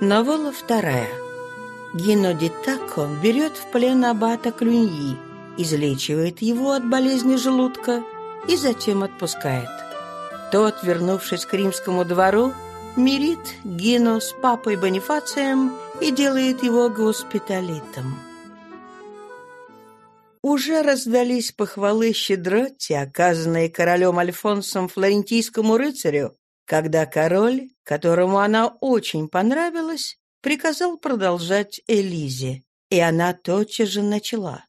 Новелла вторая. Гино Ди Тако берет в плен аббата Клюньи, излечивает его от болезни желудка и затем отпускает. Тот, вернувшись к римскому двору, мирит Гино с папой Бонифацием и делает его госпиталитом. Уже раздались похвалы щедроти, оказанные королем Альфонсом флорентийскому рыцарю, когда король, которому она очень понравилась, приказал продолжать Элизе, и она тотчас же начала.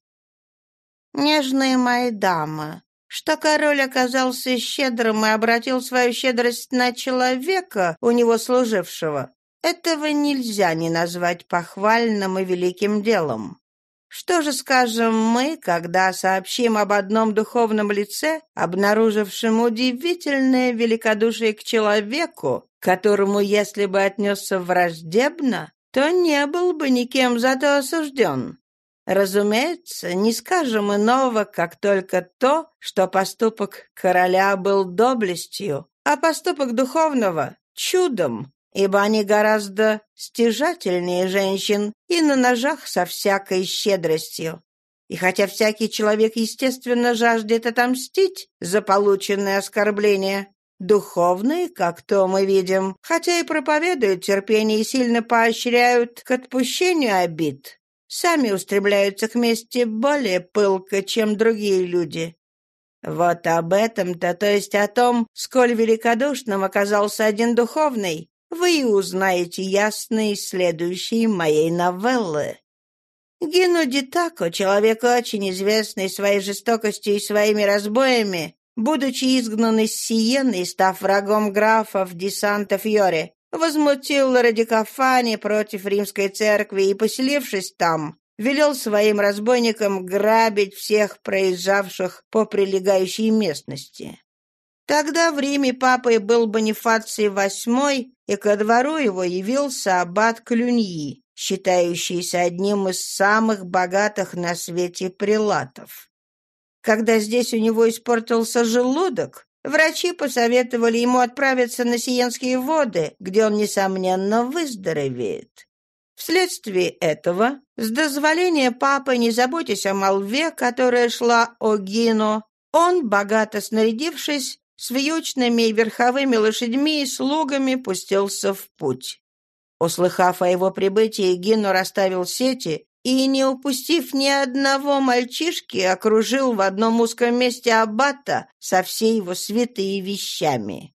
«Нежная моя дама, что король оказался щедрым и обратил свою щедрость на человека, у него служившего, этого нельзя не назвать похвальным и великим делом. Что же скажем мы, когда сообщим об одном духовном лице, обнаружившем удивительное великодушие к человеку, которому, если бы отнесся враждебно, то не был бы никем зато осужден? Разумеется, не скажем иного, как только то, что поступок короля был доблестью, а поступок духовного — чудом, ибо они гораздо стяжательнее женщин и на ножах со всякой щедростью. И хотя всякий человек, естественно, жаждет отомстить за полученное оскорбление, духовные, как то мы видим, хотя и проповедуют терпение и сильно поощряют к отпущению обид, сами устремляются к мести более пылко, чем другие люди. Вот об этом-то, то есть о том, сколь великодушным оказался один духовный, вы узнаете ясно из следующей моей новеллы. Гино Дитако, человек очень известный своей жестокостью и своими разбоями, будучи изгнан из Сиены и став врагом графов Десанта Фьоре, возмутил Радикофани против римской церкви и, поселившись там, велел своим разбойникам грабить всех проезжавших по прилегающей местности. Тогда в Риме папой был Бонифаций VIII, и ко двору его явился аббат Клюньи, считающийся одним из самых богатых на свете прилатов. Когда здесь у него испортился желудок, врачи посоветовали ему отправиться на Сиенские воды, где он, несомненно, выздоровеет. Вследствие этого, с дозволения папы, не заботясь о молве, которая шла о Гино, он, богато снарядившись, с вьючными и верховыми лошадьми и слугами пустился в путь. Услыхав о его прибытии, Гино расставил сети и, не упустив ни одного мальчишки, окружил в одном узком месте аббата со всей его свитой и вещами.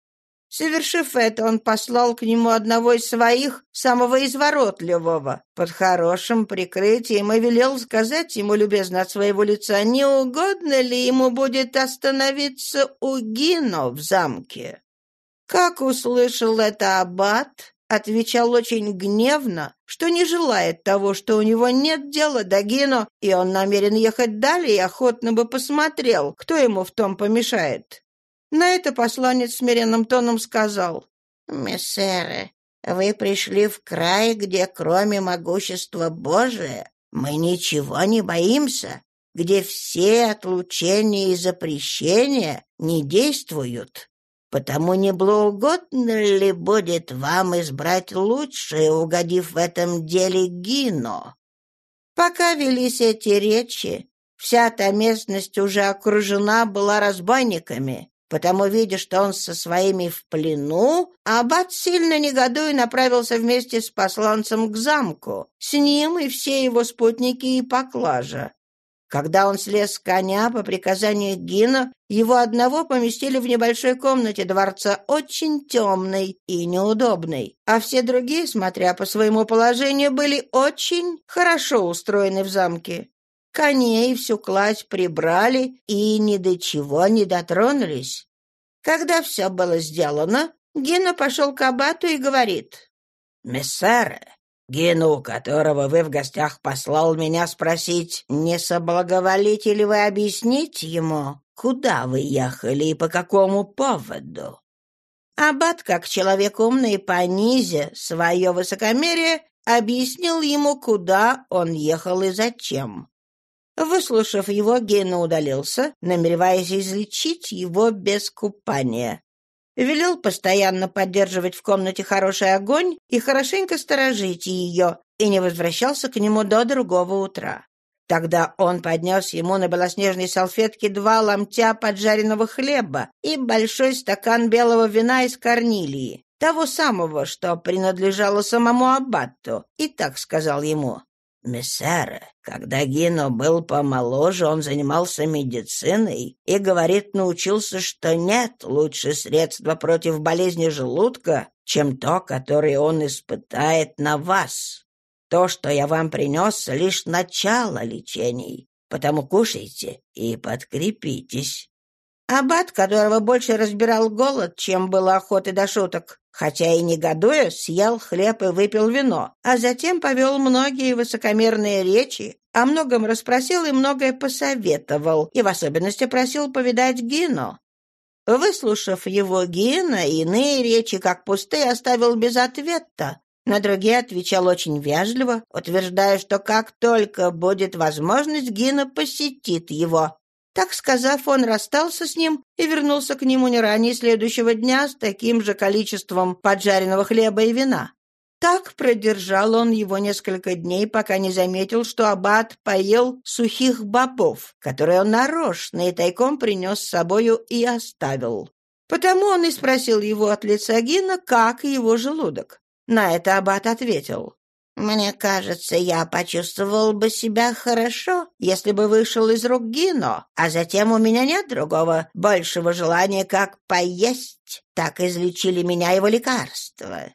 Совершив это, он послал к нему одного из своих, самого изворотливого, под хорошим прикрытием, и велел сказать ему любезно от своего лица, не угодно ли ему будет остановиться у Гино в замке. Как услышал это аббат, отвечал очень гневно, что не желает того, что у него нет дела до Гино, и он намерен ехать далее и охотно бы посмотрел, кто ему в том помешает. На это посланец смиренным тоном сказал, «Мессеры, вы пришли в край, где кроме могущества Божия мы ничего не боимся, где все отлучения и запрещения не действуют. Потому не благоугодно ли будет вам избрать лучшее, угодив в этом деле Гино?» Пока велись эти речи, вся та местность уже окружена была разбойниками, Потому, видя, что он со своими в плену, аббат сильно негодуя направился вместе с посланцем к замку, с ним и все его спутники и поклажа. Когда он слез с коня по приказанию Гина, его одного поместили в небольшой комнате дворца, очень темной и неудобной, а все другие, смотря по своему положению, были очень хорошо устроены в замке. Коней всю кладь прибрали и ни до чего не дотронулись. Когда все было сделано, Гена пошел к абату и говорит. «Мессере, Гену, которого вы в гостях послал меня спросить, не соблаговолите ли вы объяснить ему, куда вы ехали и по какому поводу?» Аббат, как человек умный, понизе свое высокомерие, объяснил ему, куда он ехал и зачем. Выслушав его, Гена удалился, намереваясь излечить его без купания. велел постоянно поддерживать в комнате хороший огонь и хорошенько сторожить ее, и не возвращался к нему до другого утра. Тогда он поднес ему на белоснежной салфетке два ломтя поджаренного хлеба и большой стакан белого вина из корнилии, того самого, что принадлежало самому аббату, и так сказал ему. «Мессере, когда Гино был помоложе, он занимался медициной и, говорит, научился, что нет лучше средства против болезни желудка, чем то, которое он испытает на вас. То, что я вам принес, лишь начало лечений, потому кушайте и подкрепитесь». Аббат, которого больше разбирал голод, чем было охоты до шуток, хотя и негодуя, съел хлеб и выпил вино, а затем повел многие высокомерные речи, о многом расспросил и многое посоветовал, и в особенности просил повидать Гино. Выслушав его Гина, иные речи, как пустые, оставил без ответа. На другие отвечал очень вежливо, утверждая, что как только будет возможность, Гина посетит его. Так сказав, он расстался с ним и вернулся к нему не ранее следующего дня с таким же количеством поджаренного хлеба и вина. Так продержал он его несколько дней, пока не заметил, что аббат поел сухих бобов, которые он нарочно и тайком принес с собою и оставил. Потому он и спросил его от лица Гина, как его желудок. На это аббат ответил. «Мне кажется, я почувствовал бы себя хорошо, если бы вышел из рук Гино, а затем у меня нет другого большего желания, как поесть. Так излечили меня его лекарства».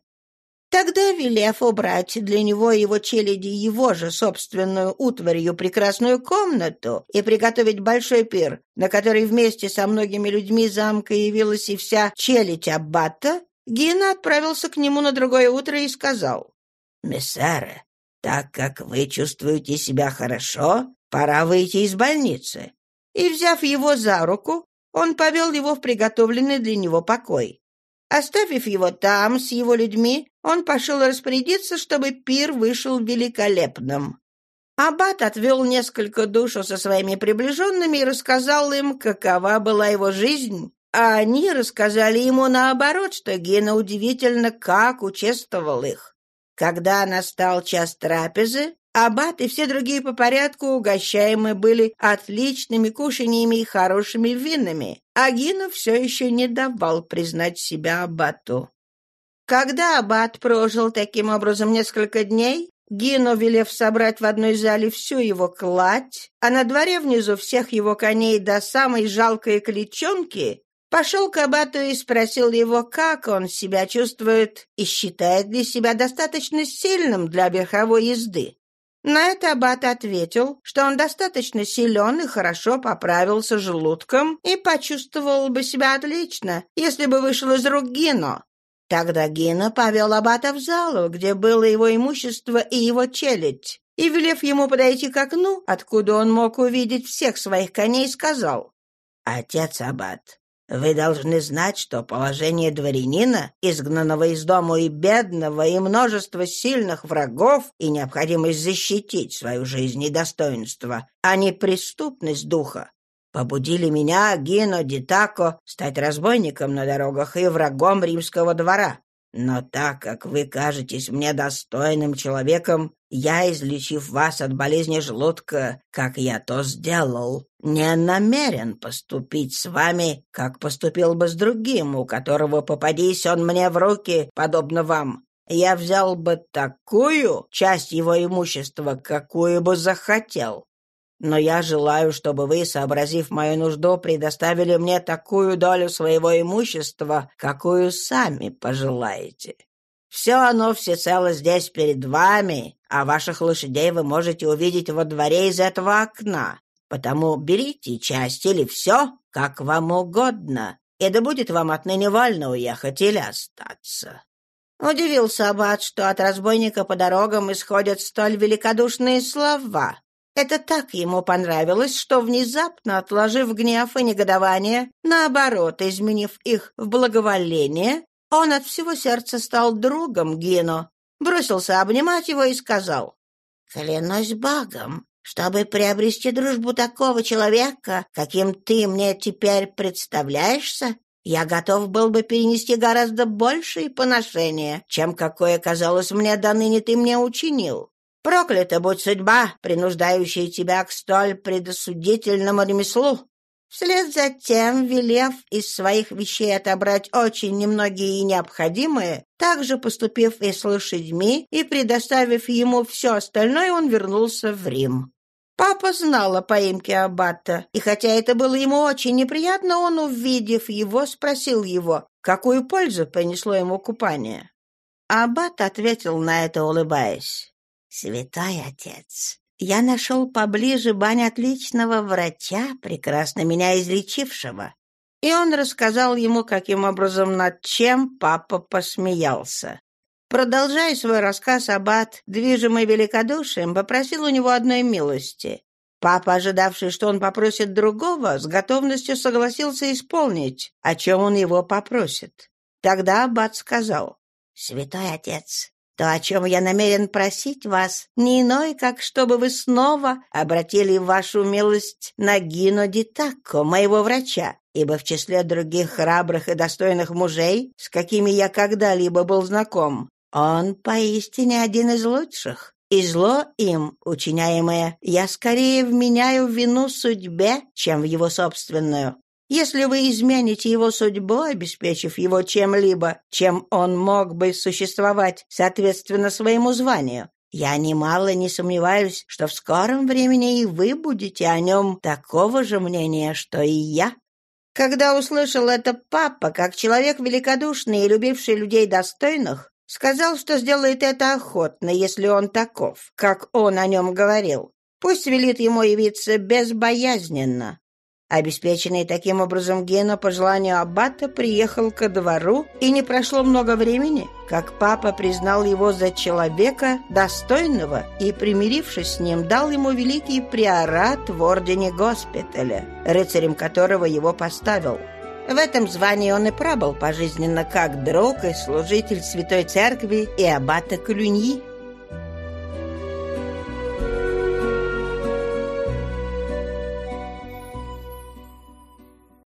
Тогда, велев убрать для него и его челяди его же собственную утварью прекрасную комнату и приготовить большой пир, на который вместе со многими людьми замка явилась и вся челядь аббата, Гина отправился к нему на другое утро и сказал, «Мессаре, так как вы чувствуете себя хорошо, пора выйти из больницы». И, взяв его за руку, он повел его в приготовленный для него покой. Оставив его там с его людьми, он пошел распорядиться, чтобы пир вышел великолепным. Аббат отвел несколько душу со своими приближенными и рассказал им, какова была его жизнь, а они рассказали ему наоборот, что Гена удивительно как участвовал их. Когда настал час трапезы, Аббат и все другие по порядку угощаемы были отличными кушаньями и хорошими винами, а все еще не давал признать себя Аббату. Когда Аббат прожил таким образом несколько дней, Гино, велев собрать в одной зале всю его кладь, а на дворе внизу всех его коней до самой жалкой кличонки, Пошел к абату и спросил его, как он себя чувствует и считает ли себя достаточно сильным для верховой езды. На это аббат ответил, что он достаточно силен и хорошо поправился желудком и почувствовал бы себя отлично, если бы вышел из рук Гино. Тогда Гино повел аббата в залу, где было его имущество и его челядь, и, велев ему подойти к окну, откуда он мог увидеть всех своих коней, сказал, «Отец аббат, вы должны знать, что положение дворянина, изгнанного из дома и бедного, и множество сильных врагов, и необходимость защитить свою жизнь и достоинство, а не преступность духа, побудили меня, Гино Дитако, стать разбойником на дорогах и врагом римского двора. Но так как вы кажетесь мне достойным человеком, я, излечив вас от болезни желудка, как я то сделал, не намерен поступить с вами, как поступил бы с другим, у которого попадись он мне в руки, подобно вам. Я взял бы такую часть его имущества, какую бы захотел. Но я желаю, чтобы вы, сообразив мою нужду, предоставили мне такую долю своего имущества, какую сами пожелаете. Все оно всецело здесь перед вами, а ваших лошадей вы можете увидеть во дворе из этого окна. Потому берите часть или все, как вам угодно, и да будет вам отныне вольно уехать или остаться». Удивился Аббат, что от разбойника по дорогам исходят столь великодушные слова. Это так ему понравилось, что, внезапно отложив гнев и негодование, наоборот, изменив их в благоволение, он от всего сердца стал другом Гино, бросился обнимать его и сказал, «Клянусь Богом, чтобы приобрести дружбу такого человека, каким ты мне теперь представляешься, Я готов был бы перенести гораздо большие поношения, чем какое, казалось мне, до ныне ты мне учинил. Проклята будь судьба, принуждающая тебя к столь предосудительному ремеслу. Вслед за тем, велев из своих вещей отобрать очень немногие и необходимые, также поступив и с лошадьми, и предоставив ему все остальное, он вернулся в Рим. Папа знал о поимке Аббата, и хотя это было ему очень неприятно, он, увидев его, спросил его, какую пользу принесло ему купание. Аббат ответил на это, улыбаясь. «Святой отец, я нашел поближе бань отличного врача, прекрасно меня излечившего». И он рассказал ему, каким образом над чем папа посмеялся. Продолжая свой рассказ, Аббат, движимый великодушием, попросил у него одной милости. Папа, ожидавший, что он попросит другого, с готовностью согласился исполнить, о чем он его попросит. Тогда Аббат сказал, «Святой отец, то, о чем я намерен просить вас, не иное, как чтобы вы снова обратили вашу милость на Гино Дитако, моего врача, ибо в числе других храбрых и достойных мужей, с какими я когда-либо был знаком, он поистине один из лучших, и зло им, учиняемое, я скорее вменяю вину судьбе, чем в его собственную. Если вы измените его судьбу, обеспечив его чем-либо, чем он мог бы существовать соответственно своему званию, я немало не сомневаюсь, что в скором времени и вы будете о нем такого же мнения, что и я. Когда услышал это папа, как человек великодушный и любивший людей достойных, Сказал, что сделает это охотно, если он таков, как он о нем говорил. Пусть велит ему явиться безбоязненно. Обеспеченный таким образом Гена по желанию аббата приехал ко двору, и не прошло много времени, как папа признал его за человека достойного и, примирившись с ним, дал ему великий приорат в ордене госпиталя, рыцарем которого его поставил. В этом звании он и пробыл пожизненно как друг и служитель Святой Церкви и аббата Клюньи.